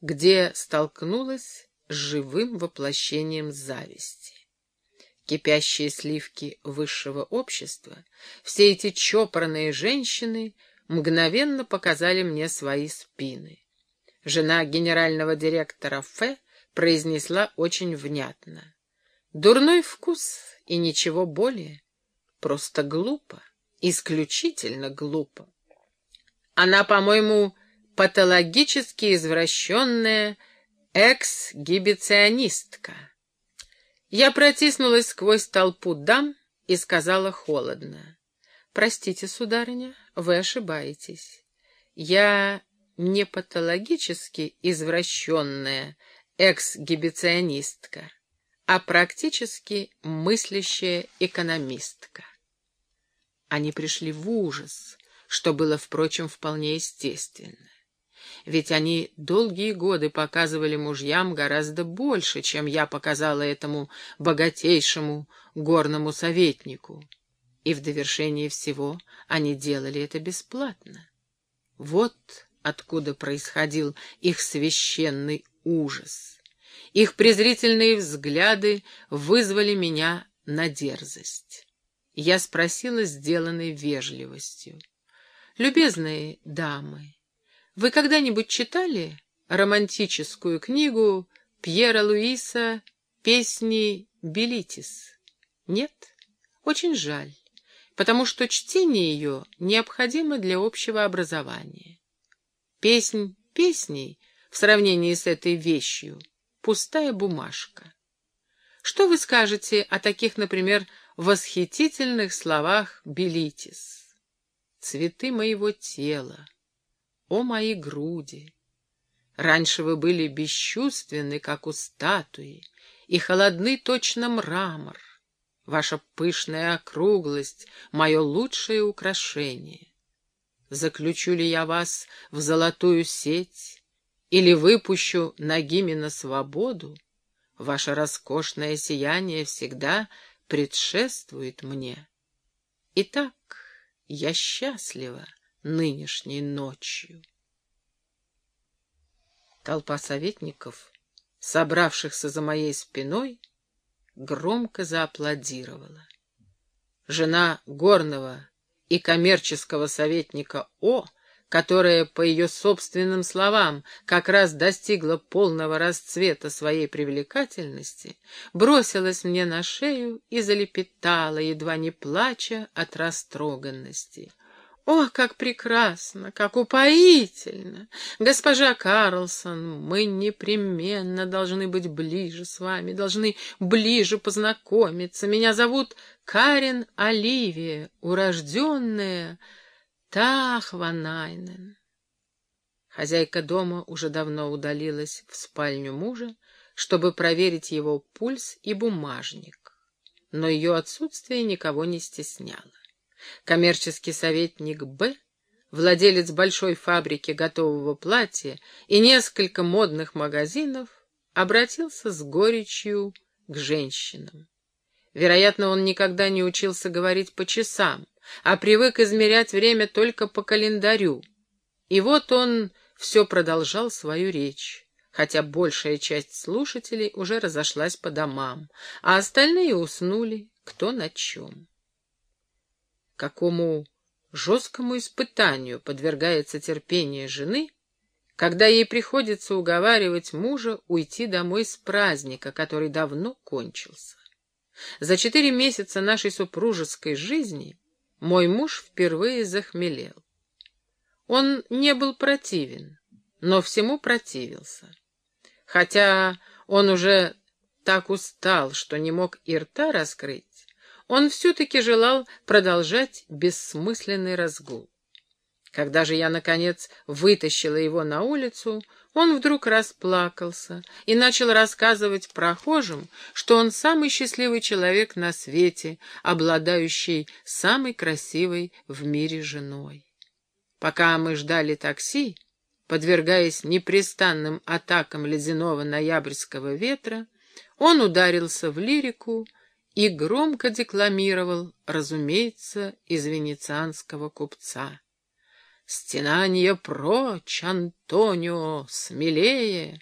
где столкнулась с живым воплощением зависти. Кипящие сливки высшего общества, все эти чопорные женщины мгновенно показали мне свои спины. Жена генерального директора Ф произнесла очень внятно. Дурной вкус и ничего более. Просто глупо, исключительно глупо. Она, по-моему, патологически извращенная эксгибиционистка. Я протиснулась сквозь толпу дам и сказала холодно. «Простите, сударыня, вы ошибаетесь. Я не патологически извращенная эксгибиционистка, а практически мыслящая экономистка». Они пришли в ужас, что было, впрочем, вполне естественно. Ведь они долгие годы показывали мужьям гораздо больше, чем я показала этому богатейшему горному советнику. И в довершение всего они делали это бесплатно. Вот откуда происходил их священный ужас. Их презрительные взгляды вызвали меня на дерзость. Я спросила сделанной вежливостью. «Любезные дамы, вы когда-нибудь читали романтическую книгу Пьера Луиса «Песни Белитис»? Нет? Очень жаль, потому что чтение ее необходимо для общего образования. Песнь песней в сравнении с этой вещью — пустая бумажка. Что вы скажете о таких, например, восхитительных словах Белитис? цветы моего тела, о мои груди! Раньше вы были бесчувственны, как у статуи, и холодны точно мрамор. Ваша пышная округлость — мое лучшее украшение. Заключу ли я вас в золотую сеть или выпущу ногими на свободу? Ваше роскошное сияние всегда предшествует мне. Итак, я счастлива нынешней ночью. Толпа советников, собравшихся за моей спиной, громко зааплодировала. Жена горного и коммерческого советника О которая, по ее собственным словам, как раз достигла полного расцвета своей привлекательности, бросилась мне на шею и залепетала, едва не плача от растроганности. «О, как прекрасно, как упоительно! Госпожа Карлсон, мы непременно должны быть ближе с вами, должны ближе познакомиться. Меня зовут Карен Оливия, урожденная...» Тахванайнен. Хозяйка дома уже давно удалилась в спальню мужа, чтобы проверить его пульс и бумажник, но ее отсутствие никого не стесняло. Коммерческий советник Б, владелец большой фабрики готового платья и несколько модных магазинов, обратился с горечью к женщинам. Вероятно, он никогда не учился говорить по часам, а привык измерять время только по календарю. И вот он все продолжал свою речь, хотя большая часть слушателей уже разошлась по домам, а остальные уснули кто на чем. Какому жесткому испытанию подвергается терпение жены, когда ей приходится уговаривать мужа уйти домой с праздника, который давно кончился. За четыре месяца нашей супружеской жизни мой муж впервые захмелел. Он не был противен, но всему противился. Хотя он уже так устал, что не мог и рта раскрыть, он все-таки желал продолжать бессмысленный разгул. Когда же я, наконец, вытащила его на улицу, он вдруг расплакался и начал рассказывать прохожим, что он самый счастливый человек на свете, обладающий самой красивой в мире женой. Пока мы ждали такси, подвергаясь непрестанным атакам ледяного ноябрьского ветра, он ударился в лирику и громко декламировал, разумеется, из венецианского купца. Стенанье прочь, Антонио, смелее!